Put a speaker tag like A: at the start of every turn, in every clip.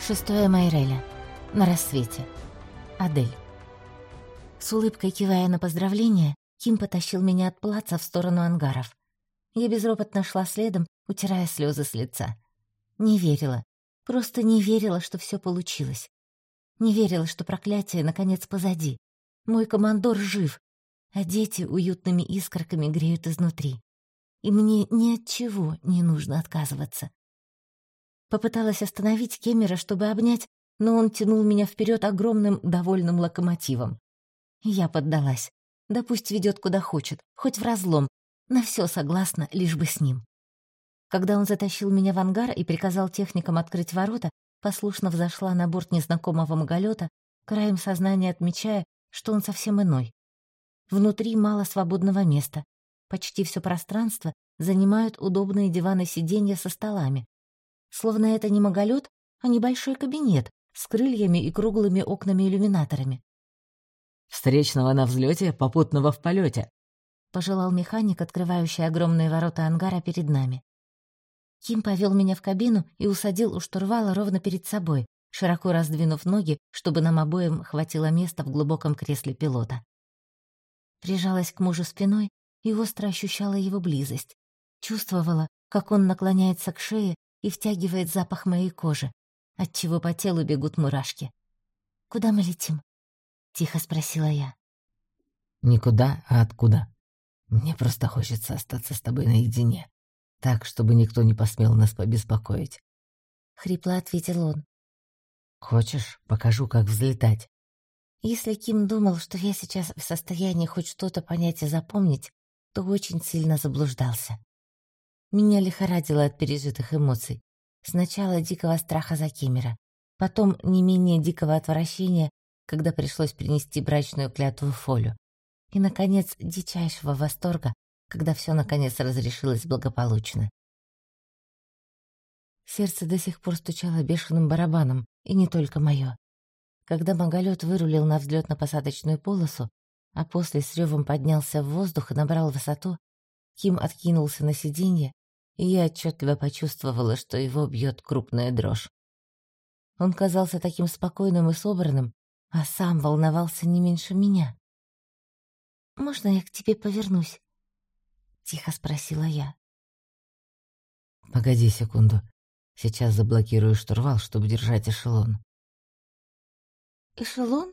A: Шестое Майреля. На рассвете. Адель. С улыбкой кивая на поздравление, Ким потащил меня от плаца в сторону ангаров. Я безропотно шла следом, утирая слезы с лица. Не верила. Просто не верила, что все получилось. Не верила, что проклятие наконец позади. Мой командор жив, а дети уютными искорками греют изнутри. И мне ни от чего не нужно отказываться. Попыталась остановить Кемера, чтобы обнять, но он тянул меня вперед огромным довольным локомотивом. Я поддалась. Да пусть ведет куда хочет, хоть в разлом. На все согласна, лишь бы с ним. Когда он затащил меня в ангар и приказал техникам открыть ворота, послушно взошла на борт незнакомого маголета, краем сознания отмечая, что он совсем иной. Внутри мало свободного места. Почти все пространство занимают удобные диваны-сиденья со столами, Словно это не маголет, а небольшой кабинет с крыльями и круглыми окнами-иллюминаторами.
B: «Встречного на взлете, попутного в полете», —
A: пожелал механик, открывающий огромные ворота ангара перед нами. Ким повел меня в кабину и усадил у штурвала ровно перед собой, широко раздвинув ноги, чтобы нам обоим хватило места в глубоком кресле пилота. Прижалась к мужу спиной и остро ощущала его близость. Чувствовала, как он наклоняется к шее и втягивает запах моей кожи, отчего по телу бегут мурашки. «Куда мы летим?» — тихо спросила я.
B: «Никуда, а откуда? Мне просто хочется остаться с тобой наедине, так, чтобы никто не посмел нас побеспокоить».
A: Хрипло ответил он.
B: «Хочешь, покажу, как взлетать?»
A: Если Ким думал, что я сейчас в состоянии хоть что-то понять и запомнить, то очень сильно заблуждался. Меня лихорадило от пережитых эмоций. Сначала дикого страха за Кимера, потом не менее дикого отвращения, когда пришлось принести брачную клятву Фолю, и, наконец, дичайшего восторга, когда все наконец разрешилось благополучно. Сердце до сих пор стучало бешеным барабаном, и не только мое. Когда маголет вырулил на взлетно-посадочную полосу, а после с ревом поднялся в воздух и набрал высоту, Ким откинулся на сиденье и я отчетливо почувствовала, что его бьет крупная дрожь. Он казался таким спокойным и собранным, а сам волновался не меньше меня. «Можно я к тебе повернусь?» — тихо спросила я.
B: «Погоди секунду. Сейчас заблокирую штурвал, чтобы держать эшелон».
A: «Эшелон?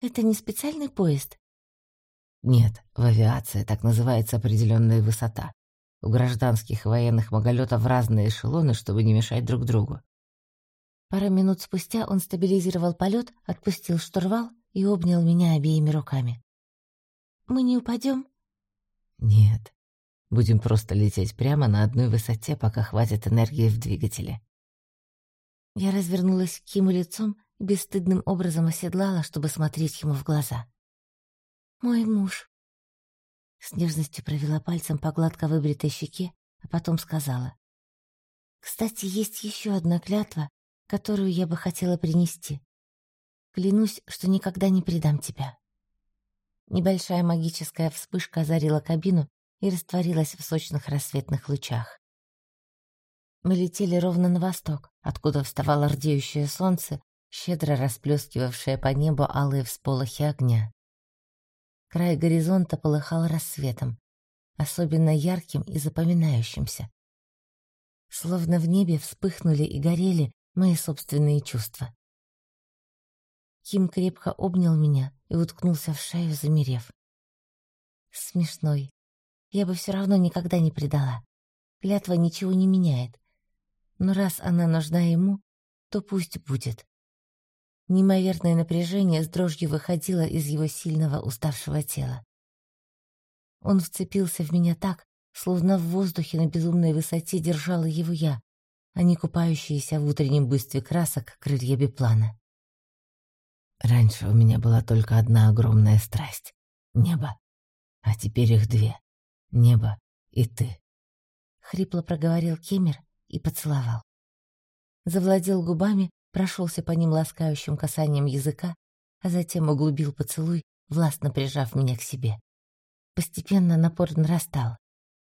A: Это не специальный поезд?»
B: «Нет, в авиации так называется определенная высота. У гражданских и военных маголетов разные эшелоны, чтобы не мешать друг другу.
A: Пару минут спустя он стабилизировал полет, отпустил штурвал и обнял меня обеими руками. «Мы не упадем?
B: «Нет. Будем просто лететь прямо на одной высоте, пока хватит энергии в двигателе».
A: Я развернулась к Киму лицом и бесстыдным образом оседлала, чтобы смотреть ему в глаза. «Мой муж», с нежностью провела пальцем по гладко выбритой щеке, а потом сказала. «Кстати, есть еще одна клятва, которую я бы хотела принести. Клянусь, что никогда не предам тебя». Небольшая магическая вспышка озарила кабину и растворилась в сочных рассветных лучах. Мы летели ровно на восток, откуда вставало рдеющее солнце, щедро расплескивавшее по небу алые всполохи огня. Край горизонта полыхал рассветом, особенно ярким и запоминающимся. Словно в небе вспыхнули и горели мои собственные чувства. Ким крепко обнял меня и уткнулся в шею, замерев. Смешной. Я бы все равно никогда не предала. Клятва ничего не меняет. Но раз она нужна ему, то пусть будет. Неимоверное напряжение с дрожью выходило из его сильного уставшего тела. Он вцепился в меня так, словно в воздухе на безумной высоте держала его я, а не купающиеся в утреннем буйстве красок крылья биплана.
B: Раньше у меня была только одна огромная страсть — небо. А теперь их две — небо и ты.
A: Хрипло проговорил Кемер и поцеловал. Завладел губами, прошелся по ним ласкающим касанием языка, а затем углубил поцелуй, властно прижав меня к себе. Постепенно напор нарастал.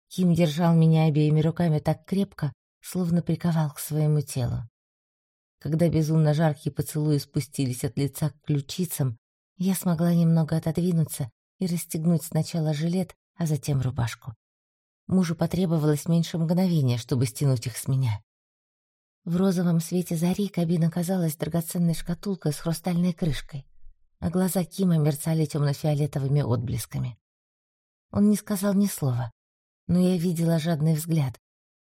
A: Ким держал меня обеими руками так крепко, словно приковал к своему телу. Когда безумно жаркие поцелуи спустились от лица к ключицам, я смогла немного отодвинуться и расстегнуть сначала жилет, а затем рубашку. Мужу потребовалось меньше мгновения, чтобы стянуть их с меня. В розовом свете зари кабина казалась драгоценной шкатулкой с хрустальной крышкой, а глаза Кима мерцали темно-фиолетовыми отблесками. Он не сказал ни слова, но я видела жадный взгляд,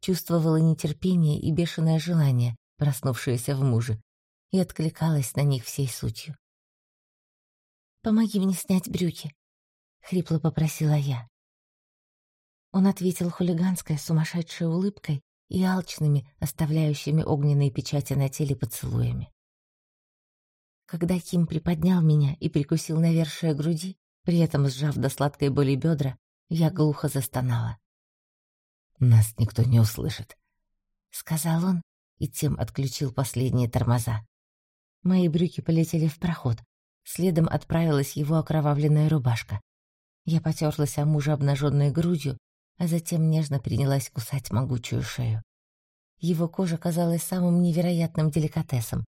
A: чувствовала нетерпение и бешеное желание, проснувшееся в муже, и откликалась на них всей сутью. «Помоги мне снять брюки», — хрипло попросила я. Он ответил хулиганской, сумасшедшей улыбкой и алчными, оставляющими огненные печати на теле поцелуями. Когда Ким приподнял меня и прикусил навершие груди, при этом сжав до сладкой боли бедра, я глухо застонала.
B: «Нас никто не услышит», —
A: сказал он и тем отключил последние тормоза. Мои брюки полетели в проход, следом отправилась его окровавленная рубашка. Я потерлась о мужа обнаженной грудью, а затем нежно принялась кусать могучую шею. Его кожа казалась самым невероятным деликатесом,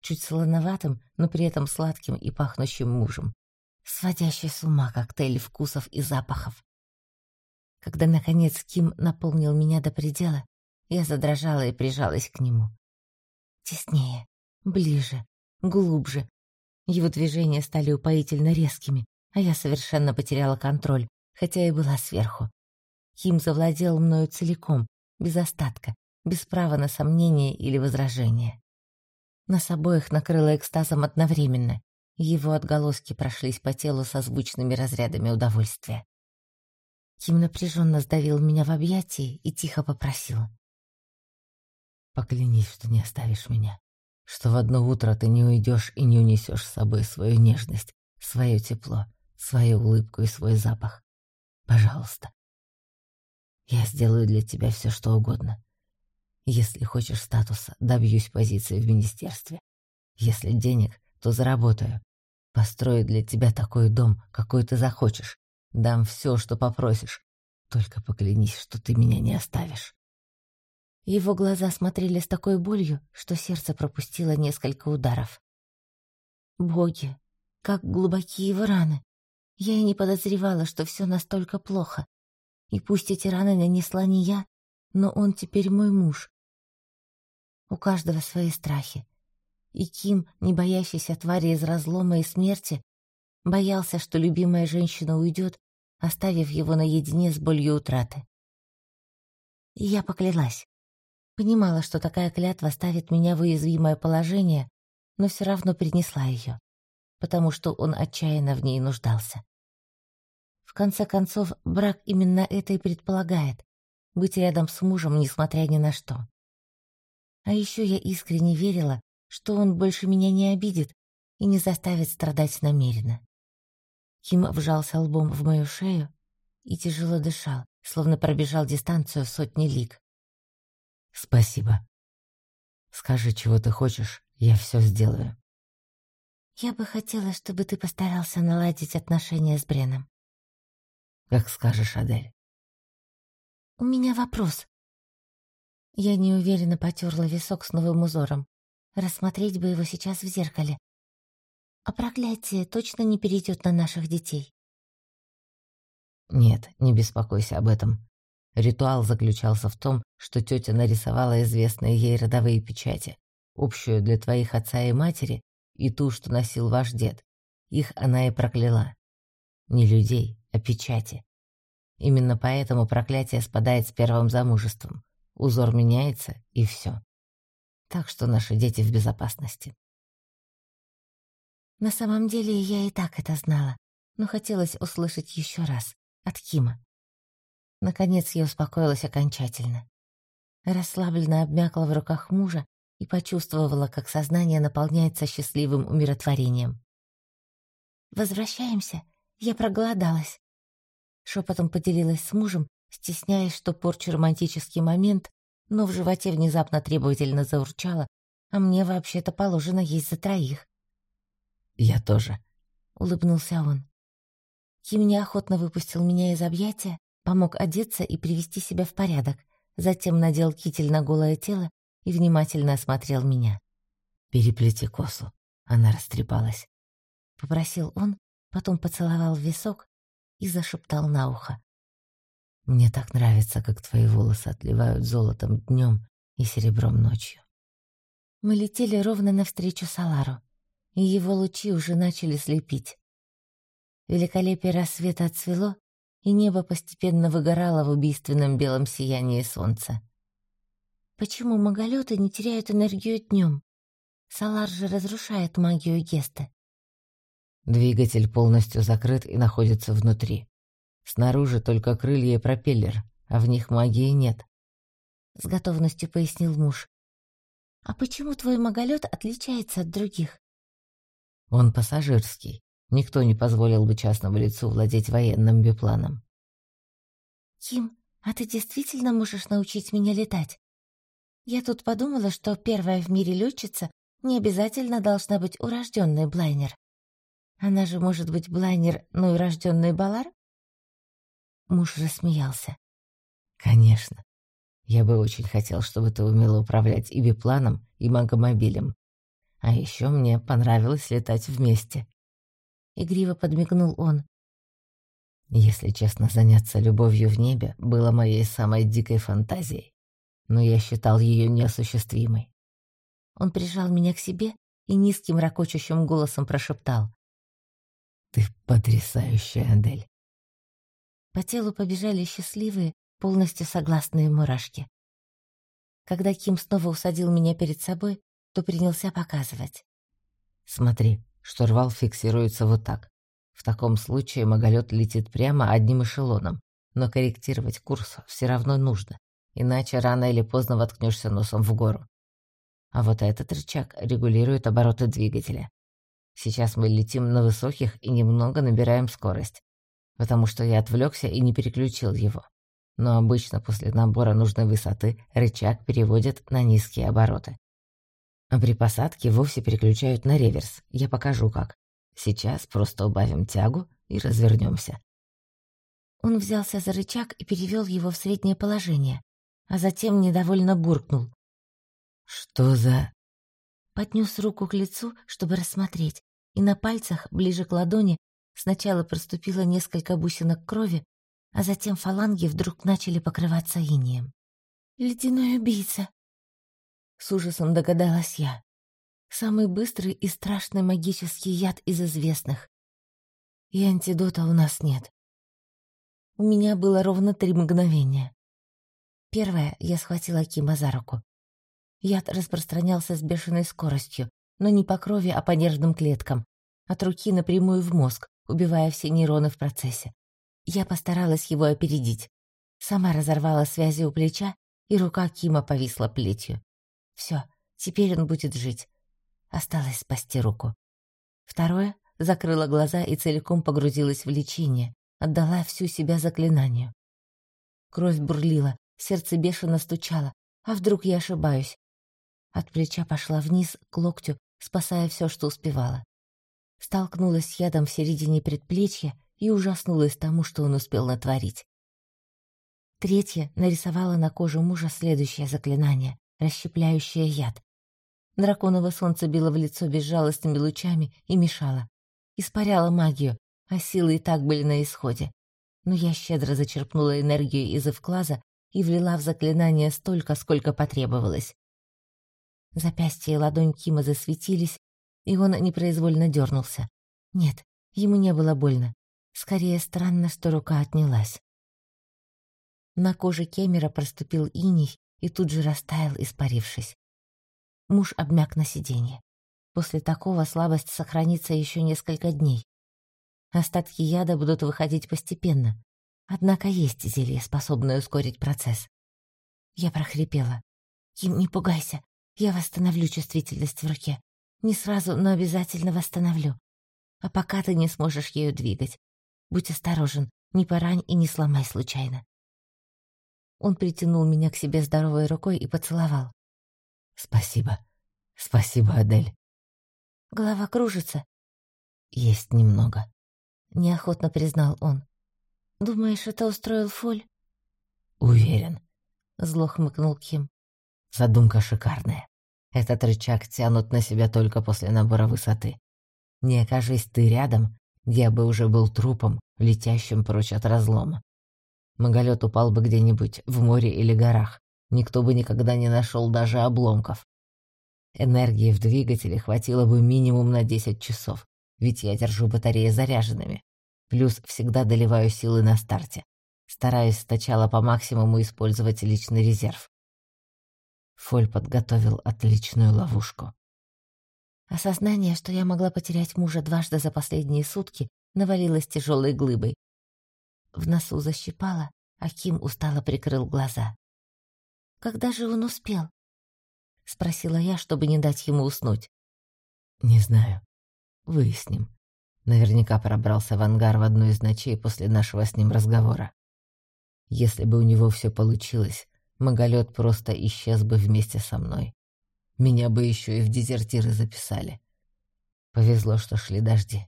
A: чуть солоноватым, но при этом сладким и пахнущим мужем, сводящий с ума коктейль вкусов и запахов. Когда, наконец, Ким наполнил меня до предела, я задрожала и прижалась к нему. Теснее, ближе, глубже. Его движения стали упоительно резкими, а я совершенно потеряла контроль, хотя и была сверху. Ким завладел мною целиком, без остатка, без права на сомнение или возражение. Нас обоих накрыло экстазом одновременно, его отголоски прошлись по телу со звучными разрядами удовольствия. Ким напряженно сдавил меня в объятии и тихо попросил.
B: «Поклянись, что не оставишь меня, что в одно утро ты не уйдешь и не унесешь с собой свою нежность, свое тепло, свою улыбку и свой запах. Пожалуйста. Я сделаю для тебя все, что угодно. Если хочешь статуса, добьюсь позиции в министерстве. Если денег, то заработаю. Построю для тебя такой дом, какой ты захочешь. Дам все, что попросишь. Только поклянись, что ты меня не оставишь.
A: Его глаза смотрели с такой болью, что сердце пропустило несколько ударов. Боги, как глубокие его раны. Я и не подозревала, что все настолько плохо. И пусть эти раны нанесла не я, но он теперь мой муж. У каждого свои страхи. И Ким, не боящийся твари из разлома и смерти, боялся, что любимая женщина уйдет, оставив его наедине с болью утраты. И я поклялась. Понимала, что такая клятва ставит меня в уязвимое положение, но все равно принесла ее, потому что он отчаянно в ней нуждался. В конце концов, брак именно это и предполагает — быть рядом с мужем, несмотря ни на что. А еще я искренне верила, что он больше меня не обидит и не заставит страдать намеренно. Ким вжался лбом в мою шею и тяжело дышал, словно пробежал дистанцию в сотни лиг.
B: «Спасибо. Скажи, чего ты хочешь, я все сделаю».
A: «Я бы хотела, чтобы ты постарался наладить отношения с Бреном».
B: «Как скажешь, Адель».
A: «У меня вопрос». Я неуверенно потерла висок с новым узором. Рассмотреть бы его сейчас в зеркале. А проклятие точно не перейдет на наших детей?
B: Нет, не беспокойся об этом. Ритуал заключался в том, что тетя нарисовала известные ей родовые печати, общую для твоих отца и матери и ту, что носил ваш дед. Их она и прокляла. Не людей, а печати. Именно поэтому проклятие спадает с первым замужеством. Узор меняется, и все. Так что наши дети в безопасности.
A: На самом деле я и так это знала, но хотелось услышать еще раз, от Кима. Наконец я успокоилась окончательно. Расслабленно обмякла в руках мужа и почувствовала, как сознание наполняется счастливым умиротворением. «Возвращаемся. Я проголодалась». Шепотом поделилась с мужем, стесняясь, что порчу романтический момент, но в животе внезапно требовательно заурчало, а мне вообще-то положено есть за троих.
B: «Я тоже», —
A: улыбнулся он. Ким неохотно выпустил меня из объятия, помог одеться и привести себя в порядок, затем надел китель на голое тело и внимательно осмотрел меня.
B: Переплети косу. Она растрепалась. Попросил он, потом поцеловал в висок и зашептал на ухо. Мне так нравится, как твои волосы отливают золотом днем и серебром ночью.
A: Мы летели ровно навстречу Салару, и его лучи уже начали слепить. Великолепие рассвета отцвело, и небо постепенно выгорало в убийственном белом сиянии солнца. Почему маголеты не теряют энергию днем? Салар же разрушает магию Гесты.
B: Двигатель полностью закрыт и находится внутри. Снаружи только крылья и пропеллер, а в них магии нет.
A: С готовностью пояснил муж. А почему твой маголет отличается от других?
B: Он пассажирский. Никто не позволил бы частному лицу владеть военным бипланом.
A: Ким, а ты действительно можешь научить меня летать? Я тут подумала, что первая в мире летчица не обязательно должна быть урожденный блайнер. Она же может быть блайнер, но и урожденный балар? Муж рассмеялся.
B: «Конечно. Я бы очень хотел, чтобы ты умела управлять и бипланом, и магомобилем. А еще мне понравилось летать вместе».
A: Игриво подмигнул он.
B: Если честно, заняться любовью в небе было моей самой дикой фантазией, но я считал ее неосуществимой.
A: Он прижал меня к себе и низким ракочущим голосом прошептал.
B: «Ты потрясающая, Адель.
A: По телу побежали счастливые, полностью согласные мурашки. Когда Ким снова усадил меня перед собой, то принялся показывать.
B: «Смотри, штурвал фиксируется вот так. В таком случае маголет летит прямо одним эшелоном, но корректировать курс все равно нужно, иначе рано или поздно воткнешься носом в гору. А вот этот рычаг регулирует обороты двигателя. Сейчас мы летим на высоких и немного набираем скорость потому что я отвлекся и не переключил его. Но обычно после набора нужной высоты рычаг переводят на низкие обороты. А при посадке вовсе переключают на реверс. Я покажу как. Сейчас просто убавим тягу и развернемся.
A: Он взялся за рычаг и перевел его в среднее положение, а затем недовольно буркнул.
B: «Что за...»
A: Поднес руку к лицу, чтобы рассмотреть, и на пальцах, ближе к ладони, Сначала проступило несколько бусинок крови, а затем фаланги вдруг начали покрываться инеем. «Ледяной убийца!» С ужасом догадалась я. Самый быстрый и страшный магический яд из известных. И антидота у нас нет. У меня было ровно три мгновения. Первое, я схватила Кима за руку. Яд распространялся с бешеной скоростью, но не по крови, а по нервным клеткам, от руки напрямую в мозг, убивая все нейроны в процессе. Я постаралась его опередить. Сама разорвала связи у плеча, и рука Кима повисла плетью. Все, теперь он будет жить. Осталось спасти руку. Второе — закрыла глаза и целиком погрузилась в лечение, отдала всю себя заклинанию. Кровь бурлила, сердце бешено стучало. А вдруг я ошибаюсь? От плеча пошла вниз к локтю, спасая все, что успевала столкнулась с ядом в середине предплечья и ужаснулась тому, что он успел натворить. Третья нарисовала на коже мужа следующее заклинание, расщепляющее яд. Драконово солнце било в лицо безжалостными лучами и мешало. Испаряло магию, а силы и так были на исходе. Но я щедро зачерпнула энергию из эвклаза и влила в заклинание столько, сколько потребовалось. Запястья и ладонь Кима засветились, и он непроизвольно дернулся. Нет, ему не было больно. Скорее странно, что рука отнялась. На коже Кемера проступил иней и тут же растаял, испарившись. Муж обмяк на сиденье. После такого слабость сохранится еще несколько дней. Остатки яда будут выходить постепенно. Однако есть зелье, способное ускорить процесс. Я прохрипела. «Ким, не пугайся. Я восстановлю чувствительность в руке. Не сразу, но обязательно восстановлю. А пока ты не сможешь ею двигать. Будь осторожен, не порань и не сломай случайно. Он притянул меня к себе здоровой рукой и поцеловал.
B: «Спасибо. Спасибо, Адель».
A: «Голова кружится?»
B: «Есть немного», —
A: неохотно признал он. «Думаешь, это устроил Фоль?»
B: «Уверен», —
A: зло хмыкнул Ким.
B: «Задумка шикарная. Этот рычаг тянут на себя только после набора высоты. Не окажись ты рядом, я бы уже был трупом, летящим прочь от разлома. Маголет упал бы где-нибудь в море или горах. Никто бы никогда не нашел даже обломков. Энергии в двигателе хватило бы минимум на 10 часов, ведь я держу батареи заряженными. Плюс всегда доливаю силы на старте. Стараюсь сначала по максимуму использовать личный резерв. Фоль подготовил отличную ловушку.
A: Осознание, что я могла потерять мужа дважды за последние сутки, навалилось тяжелой глыбой. В носу защипало, а Ким устало прикрыл глаза. «Когда же он успел?» — спросила я, чтобы не дать ему уснуть.
B: «Не знаю. Выясним. Наверняка пробрался в ангар в одну из ночей после нашего с ним разговора. Если бы у него все получилось, Маголет просто исчез бы вместе со мной. Меня бы еще и в дезертиры записали. Повезло, что шли дожди.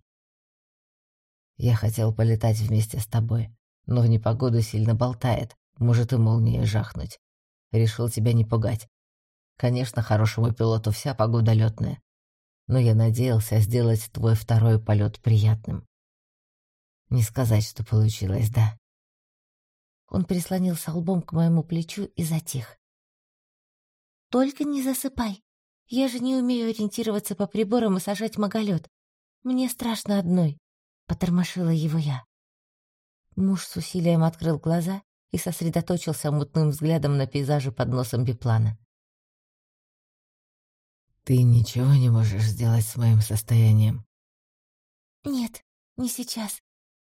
B: Я хотел полетать вместе с тобой, но в непогоду сильно болтает, может и молнией жахнуть. Решил тебя не пугать. Конечно, хорошему пилоту вся погода летная, но я надеялся сделать твой второй полет приятным. Не сказать, что получилось, да?
A: Он прислонился лбом к моему плечу и затих. «Только не засыпай. Я же не умею ориентироваться по приборам и сажать маголет. Мне страшно одной», — потормошила его я. Муж с усилием открыл глаза и сосредоточился мутным взглядом на пейзаже под носом биплана.
B: «Ты ничего не можешь сделать с моим состоянием?»
A: «Нет, не сейчас.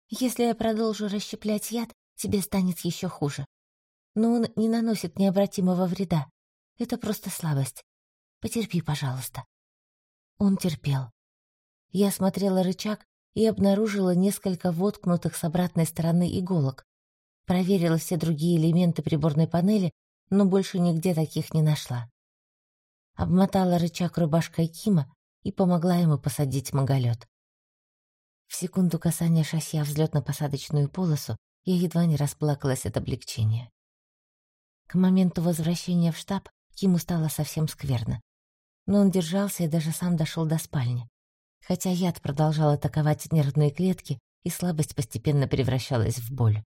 A: Если я продолжу расщеплять яд, тебе станет еще хуже. Но он не наносит необратимого вреда. Это просто слабость. Потерпи, пожалуйста». Он терпел. Я смотрела рычаг и обнаружила несколько воткнутых с обратной стороны иголок. Проверила все другие элементы приборной панели, но больше нигде таких не нашла. Обмотала рычаг рубашкой Кима и помогла ему посадить маголет. В секунду касания шасси о взлетно-посадочную полосу я едва не расплакалась от облегчения. К моменту возвращения в штаб Киму стало совсем скверно. Но он держался и даже сам дошел до спальни. Хотя яд продолжал атаковать нервные клетки, и слабость постепенно превращалась в боль.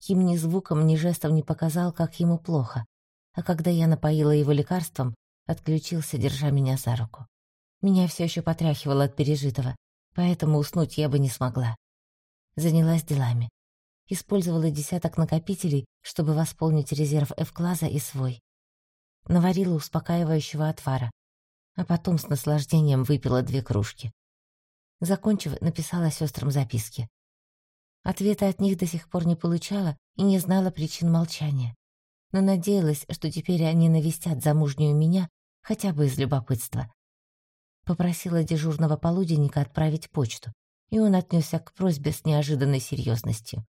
A: Ким ни звуком, ни жестом не показал, как ему плохо, а когда я напоила его лекарством, отключился, держа меня за руку. Меня все еще потряхивало от пережитого, поэтому уснуть я бы не смогла. Занялась делами использовала десяток накопителей, чтобы восполнить резерв F-класса и свой. Наварила успокаивающего отвара, а потом с наслаждением выпила две кружки. Закончив, написала сестрам записки. Ответа от них до сих пор не получала и не знала причин молчания, но надеялась, что теперь они навестят замужнюю меня хотя бы из любопытства. Попросила дежурного полуденника отправить почту, и он отнесся к просьбе с неожиданной серьезностью.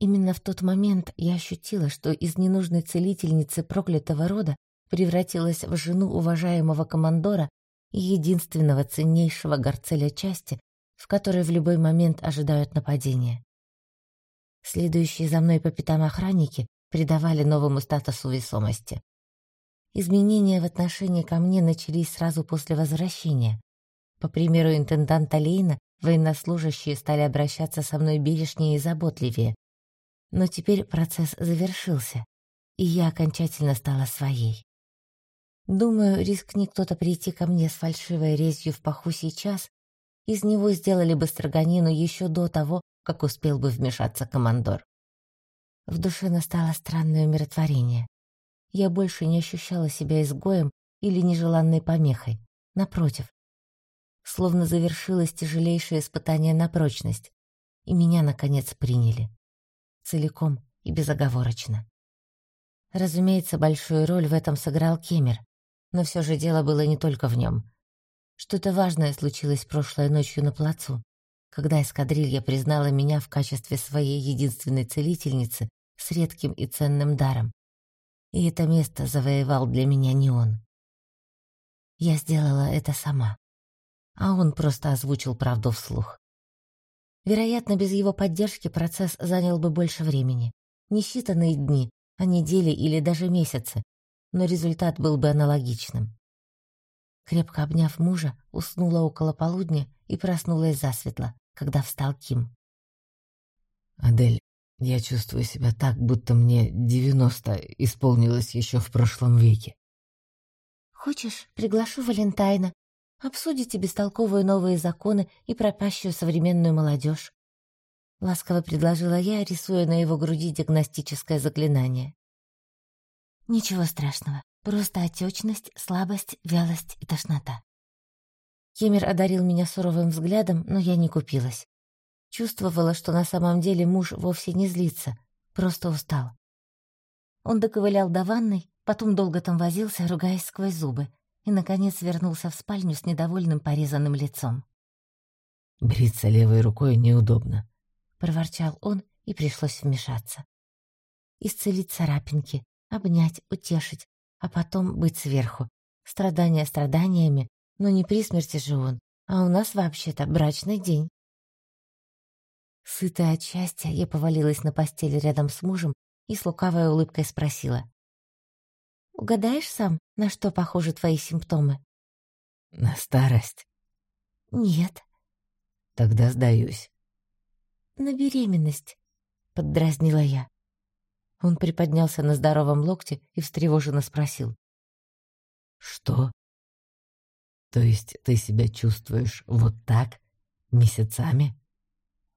A: Именно в тот момент я ощутила, что из ненужной целительницы проклятого рода превратилась в жену уважаемого командора и единственного ценнейшего горцеля части, в которой в любой момент ожидают нападения. Следующие за мной по пятам охранники придавали новому статусу весомости. Изменения в отношении ко мне начались сразу после возвращения. По примеру интенданта Лейна, военнослужащие стали обращаться со мной бережнее и заботливее, но теперь процесс завершился, и я окончательно стала своей. Думаю, рискни кто-то прийти ко мне с фальшивой резью в паху сейчас, из него сделали бы строганину еще до того, как успел бы вмешаться командор. В душе настало странное умиротворение. Я больше не ощущала себя изгоем или нежеланной помехой. Напротив, словно завершилось тяжелейшее испытание на прочность, и меня, наконец, приняли целиком и безоговорочно. Разумеется, большую роль в этом сыграл Кемер, но все же дело было не только в нем. Что-то важное случилось прошлой ночью на плацу, когда эскадрилья признала меня в качестве своей единственной целительницы с редким и ценным даром. И это место завоевал для меня не он. Я сделала это сама, а он просто озвучил правду вслух. Вероятно, без его поддержки процесс занял бы больше времени. Не считанные дни, а недели или даже месяцы, но результат был бы аналогичным. Крепко обняв мужа, уснула около полудня и проснулась засветло, когда встал Ким.
B: «Адель, я чувствую себя так, будто мне девяносто исполнилось еще в прошлом веке».
A: «Хочешь, приглашу Валентайна. Обсудите бестолковые новые законы и пропащую современную молодежь. Ласково предложила я, рисуя на его груди диагностическое заклинание. Ничего страшного, просто отечность, слабость, вялость и тошнота. Кемер одарил меня суровым взглядом, но я не купилась. Чувствовала, что на самом деле муж вовсе не злится, просто устал. Он доковылял до ванной, потом долго там возился, ругаясь сквозь зубы, и, наконец, вернулся в спальню с недовольным порезанным лицом.
B: «Бриться левой рукой неудобно»,
A: проворчал он, и пришлось вмешаться. Исцелить царапинки, обнять, утешить, а потом быть сверху. Страдания страданиями, но не при смерти же он, а у нас вообще-то брачный день. Сытая от счастья, я повалилась на постели рядом с мужем и с лукавой улыбкой спросила. «Угадаешь сам, на что похожи твои симптомы?»
B: «На старость?»
A: «Нет».
B: «Тогда сдаюсь
A: на беременность», — поддразнила я. Он приподнялся на здоровом локте и встревоженно спросил.
B: «Что? То есть ты себя чувствуешь вот так, месяцами?»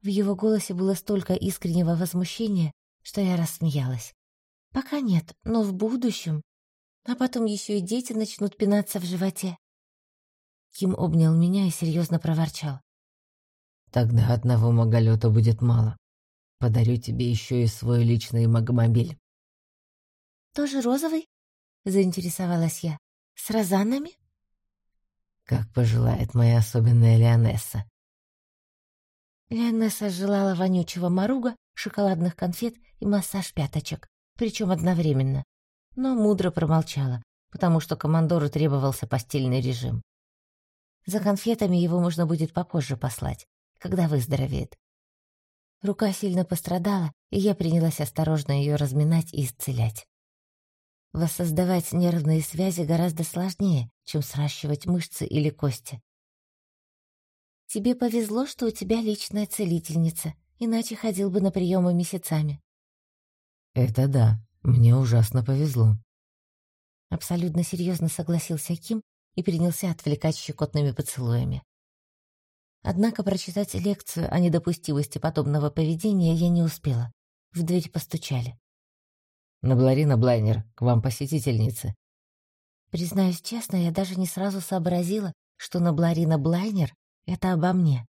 A: В его голосе было столько искреннего возмущения, что я рассмеялась. «Пока нет, но в будущем. А потом еще и дети начнут пинаться в животе». Ким обнял меня и серьезно проворчал.
B: Тогда одного маголета будет мало. Подарю тебе еще и свой личный магомобиль.
A: Тоже розовый? Заинтересовалась я. С розанами?
B: Как пожелает моя особенная Леонесса.
A: Леонесса желала вонючего моруга, шоколадных конфет и массаж пяточек, причем одновременно. Но мудро промолчала, потому что командору требовался постельный режим. За конфетами его можно будет попозже послать когда выздоровеет. Рука сильно пострадала, и я принялась осторожно ее разминать и исцелять. Воссоздавать нервные связи гораздо сложнее, чем сращивать мышцы или кости. Тебе повезло, что у тебя личная целительница, иначе ходил бы на приемы месяцами.
B: Это да, мне ужасно повезло.
A: Абсолютно серьезно согласился Ким и принялся отвлекать щекотными поцелуями. Однако прочитать лекцию о недопустимости подобного поведения я не успела. В дверь постучали.
B: «Набларина Блайнер, к вам посетительницы».
A: Признаюсь честно, я даже не сразу сообразила, что Набларина Блайнер — это обо мне.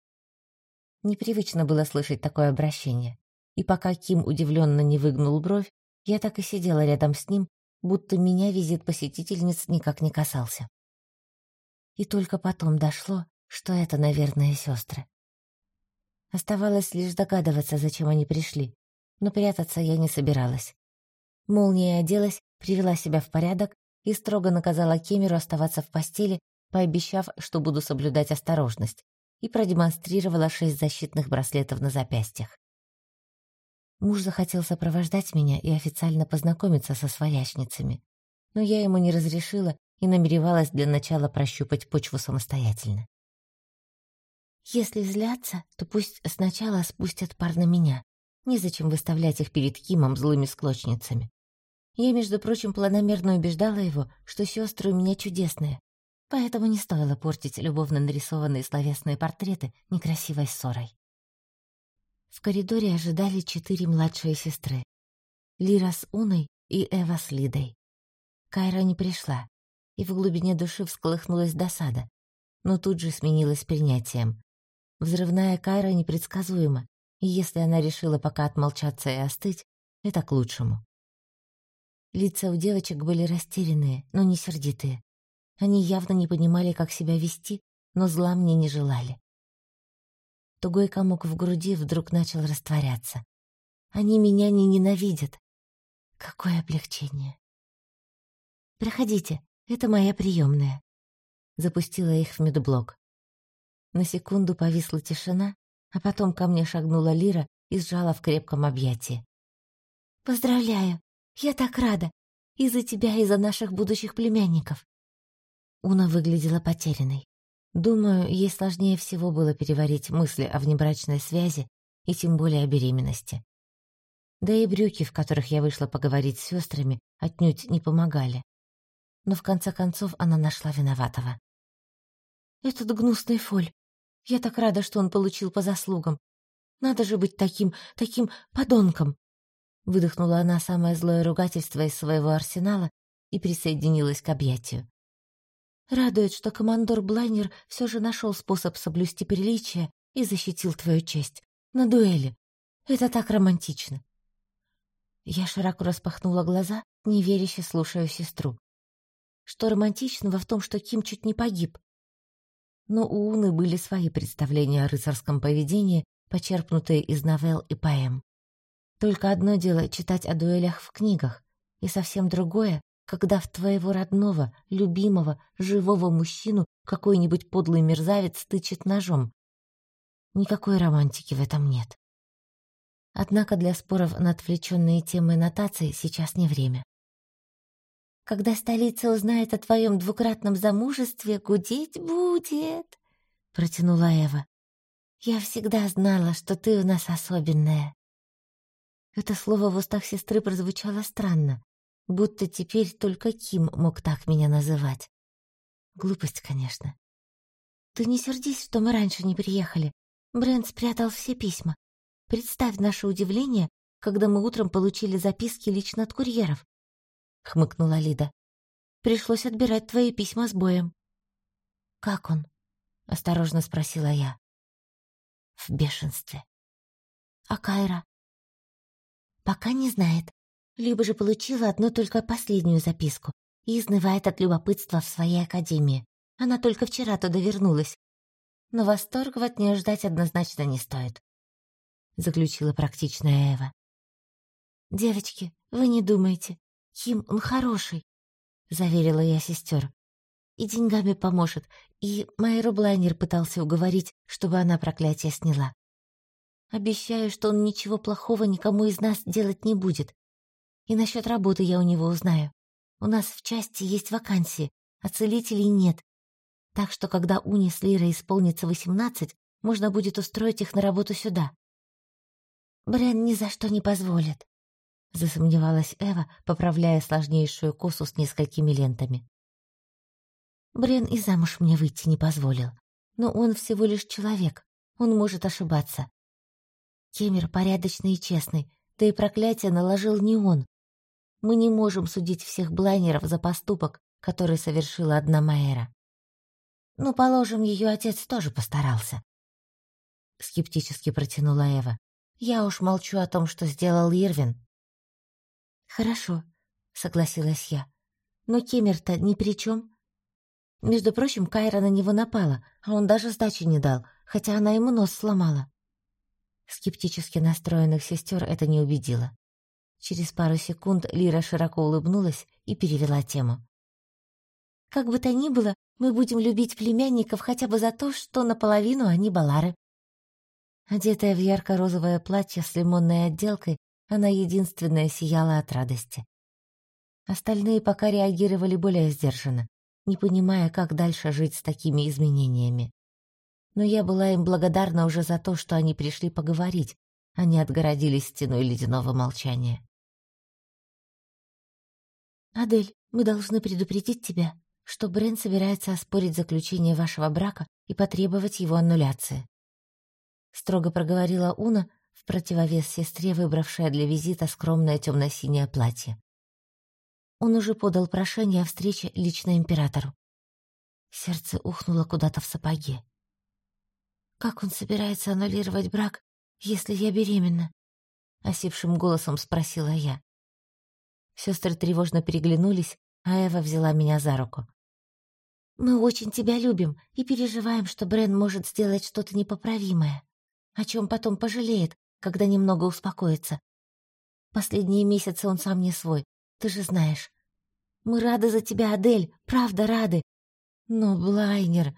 A: Непривычно было слышать такое обращение. И пока Ким удивленно не выгнул бровь, я так и сидела рядом с ним, будто меня визит посетительниц никак не касался. И только потом дошло, что это, наверное, сестры. Оставалось лишь догадываться, зачем они пришли, но прятаться я не собиралась. Молния оделась, привела себя в порядок и строго наказала Кемеру оставаться в постели, пообещав, что буду соблюдать осторожность, и продемонстрировала шесть защитных браслетов на запястьях. Муж захотел сопровождать меня и официально познакомиться со своячницами, но я ему не разрешила и намеревалась для начала прощупать почву самостоятельно. Если злятся, то пусть сначала спустят пар на меня. Незачем выставлять их перед Кимом злыми склочницами. Я, между прочим, планомерно убеждала его, что сестры у меня чудесные, поэтому не стоило портить любовно нарисованные словесные портреты некрасивой ссорой. В коридоре ожидали четыре младшие сестры. Лира с Уной и Эва с Лидой. Кайра не пришла, и в глубине души всколыхнулась досада, но тут же сменилась принятием. Взрывная Кайра непредсказуема, и если она решила пока отмолчаться и остыть, это к лучшему. Лица у девочек были растерянные, но не сердитые. Они явно не понимали, как себя вести, но зла мне не желали. Тугой комок в груди вдруг начал растворяться. Они меня не ненавидят. Какое облегчение. «Проходите, это моя приемная. Запустила их в медблок. На секунду повисла тишина, а потом ко мне шагнула Лира и сжала в крепком объятии. «Поздравляю! Я так рада! И за тебя, и за наших будущих племянников!» Уна выглядела потерянной. Думаю, ей сложнее всего было переварить мысли о внебрачной связи и тем более о беременности. Да и брюки, в которых я вышла поговорить с сестрами, отнюдь не помогали. Но в конце концов она нашла виноватого. «Этот гнусный фоль. Я так рада, что он получил по заслугам. Надо же быть таким, таким подонком!» Выдохнула она самое злое ругательство из своего арсенала и присоединилась к объятию. Радует, что командор Блайнер все же нашел способ соблюсти приличие и защитил твою честь. На дуэли. Это так романтично. Я широко распахнула глаза, неверяще слушая сестру. Что романтичного в том, что Ким чуть не погиб? Но у Уны были свои представления о рыцарском поведении, почерпнутые из новелл и поэм. Только одно дело читать о дуэлях в книгах, и совсем другое когда в твоего родного, любимого, живого мужчину какой-нибудь подлый мерзавец тычет ножом. Никакой романтики в этом нет. Однако для споров на отвлеченные темы нотации сейчас не время. «Когда столица узнает о твоем двукратном замужестве, гудеть будет», — протянула Эва. «Я всегда знала, что ты у нас особенная». Это слово в устах сестры прозвучало странно будто теперь только Ким мог так меня называть. Глупость, конечно. Ты не сердись, что мы раньше не приехали. Брент спрятал все письма. Представь наше удивление, когда мы утром получили записки лично от курьеров. Хмыкнула Лида. Пришлось отбирать твои письма с боем. Как он? Осторожно спросила я. В бешенстве. А Кайра? Пока не знает либо же получила одну только последнюю записку и изнывает от любопытства в своей академии. Она только вчера туда вернулась. Но восторга от нее ждать однозначно не стоит. Заключила практичная Эва. «Девочки, вы не думайте. Ким, он хороший», — заверила я сестер. «И деньгами поможет, и Майру Блайнер пытался уговорить, чтобы она проклятие сняла. Обещаю, что он ничего плохого никому из нас делать не будет, и насчет работы я у него узнаю. У нас в части есть вакансии, а целителей нет. Так что, когда Уни с Лирой исполнится восемнадцать, можно будет устроить их на работу сюда. Брен ни за что не позволит, засомневалась Эва, поправляя сложнейшую косу с несколькими лентами. Брен и замуж мне выйти не позволил. Но он всего лишь человек, он может ошибаться. Кемер порядочный и честный, да и проклятие наложил не он, мы не можем судить всех блайнеров за поступок, который совершила одна Майера. Ну, положим, ее отец тоже постарался. Скептически протянула Эва. Я уж молчу о том, что сделал Ирвин. Хорошо, согласилась я. Но Кемер-то ни при чем. Между прочим, Кайра на него напала, а он даже сдачи не дал, хотя она ему нос сломала. Скептически настроенных сестер это не убедило. Через пару секунд Лира широко улыбнулась и перевела тему. «Как бы то ни было, мы будем любить племянников хотя бы за то, что наполовину они балары». Одетая в ярко-розовое платье с лимонной отделкой, она единственная сияла от радости. Остальные пока реагировали более сдержанно, не понимая, как дальше жить с такими изменениями. Но я была им благодарна уже за то, что они пришли поговорить, а не отгородились стеной ледяного молчания. «Адель, мы должны предупредить тебя, что Брен собирается оспорить заключение вашего брака и потребовать его аннуляции», — строго проговорила Уна, в противовес сестре, выбравшая для визита скромное темно-синее платье. Он уже подал прошение о встрече лично императору. Сердце ухнуло куда-то в сапоге. «Как он собирается аннулировать брак, если я беременна?» — осипшим голосом спросила я. Сестры тревожно переглянулись, а Эва взяла меня за руку. «Мы очень тебя любим и переживаем, что Брен может сделать что-то непоправимое, о чем потом пожалеет, когда немного успокоится. Последние месяцы он сам не свой, ты же знаешь. Мы рады за тебя, Адель, правда рады. Но, Блайнер,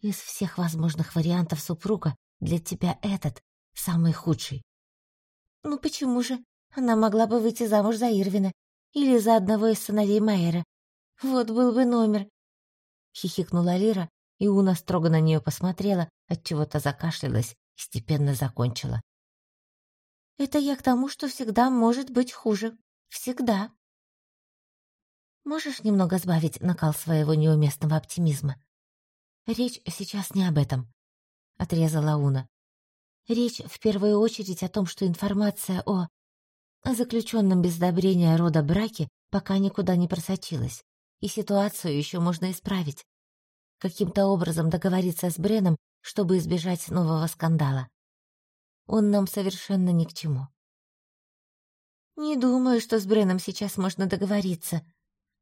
A: из всех возможных вариантов супруга для тебя этот самый худший. Ну почему же? Она могла бы выйти замуж за Ирвина или за одного из сыновей Майера. Вот был бы номер. хихикнула Лира, и Уна строго на нее посмотрела, от чего то закашлялась и степенно закончила. «Это я к тому, что всегда может быть хуже. Всегда». «Можешь немного сбавить накал своего неуместного оптимизма?» «Речь сейчас не об этом», — отрезала Уна. «Речь в первую очередь о том, что информация о... о заключенном без одобрения рода браке пока никуда не просочилась, и ситуацию еще можно исправить. Каким-то образом договориться с Бреном, чтобы избежать нового скандала. Он нам совершенно ни к чему. Не думаю, что с Бреном сейчас можно договориться.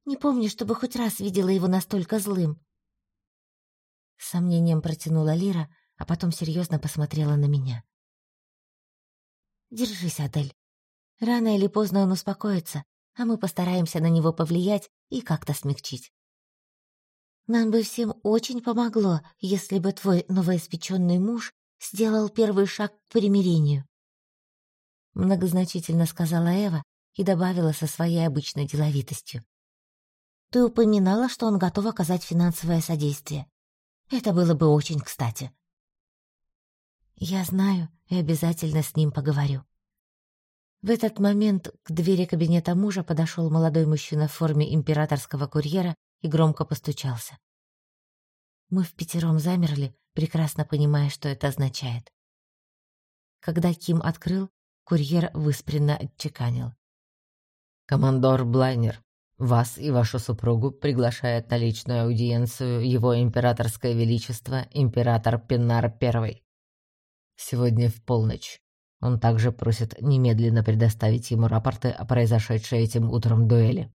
A: Не помню, чтобы хоть раз видела его настолько злым. С сомнением протянула Лира, а потом серьезно посмотрела на меня. Держись, Адель. Рано или поздно он успокоится, а мы постараемся на него повлиять и как-то смягчить. Нам бы всем очень помогло, если бы твой новоиспеченный муж сделал первый шаг к примирению. Многозначительно сказала Эва и добавила со своей обычной деловитостью. Ты упоминала, что он готов оказать финансовое содействие. Это было бы очень кстати. Я знаю и обязательно с ним поговорю. В этот момент к двери кабинета мужа подошел молодой мужчина в форме императорского курьера и громко постучался. Мы в пятером замерли, прекрасно понимая, что это означает. Когда Ким открыл, курьер выспренно отчеканил.
B: «Командор Блайнер, вас и вашу супругу приглашает на личную аудиенцию его императорское величество император Пеннар I. Сегодня в полночь. Он также просит немедленно предоставить ему рапорты о произошедшей этим утром дуэли.